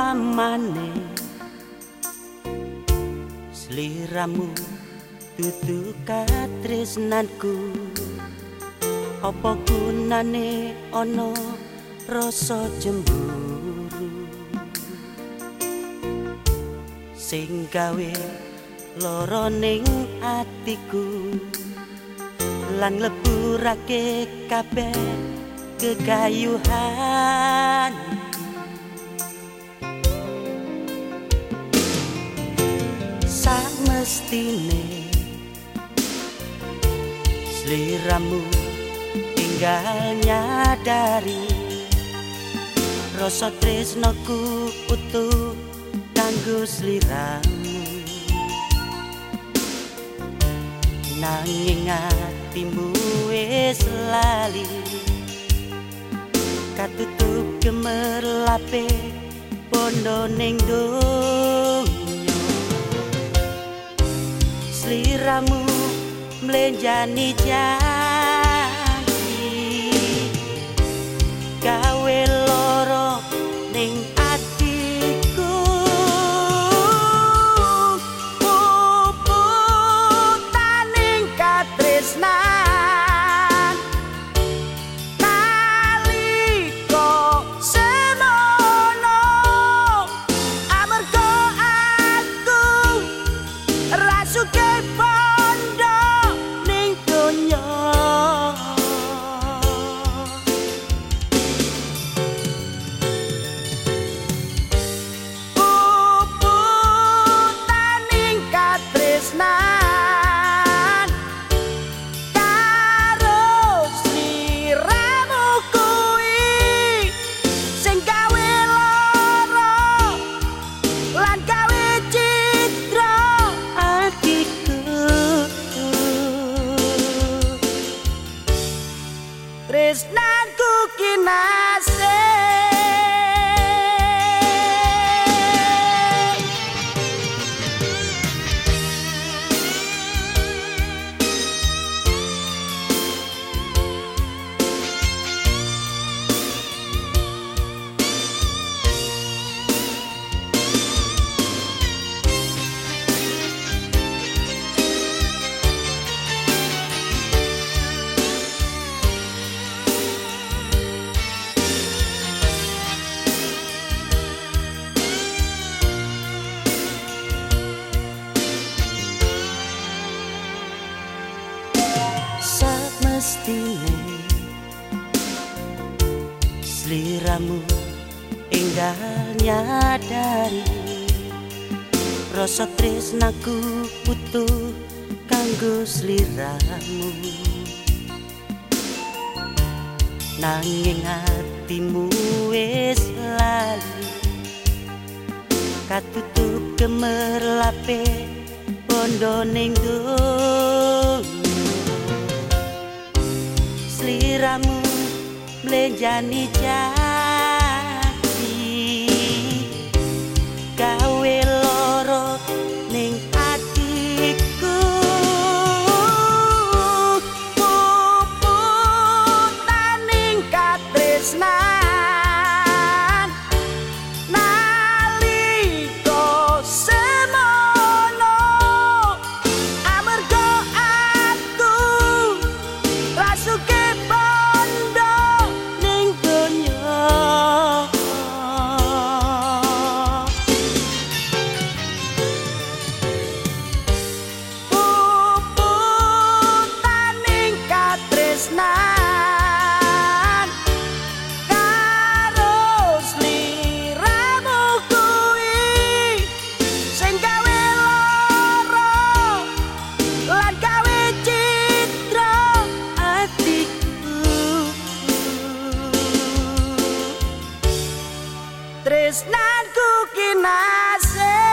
maneh sliramu dudu katresnanku. Apa gunane ana rasa cemburu? Sing gawe lara ning atiku. Lan leburake kabeh kegayuhan mestine sliramu tinggal nyadari rasa tresnoku utuh kanggo sliramu. Nanging atimu wis lali katutup gemerlape bondo ning donya Seliramu melenjani jalan. Tresnanku kinasih semestine sliramu enggal nyadari. Rasa tresnaku butuh kanggo sliramu nanging atimu wis lali. Katutup gemerlape bondo ning doble ya ni ya. tresnanku kinasih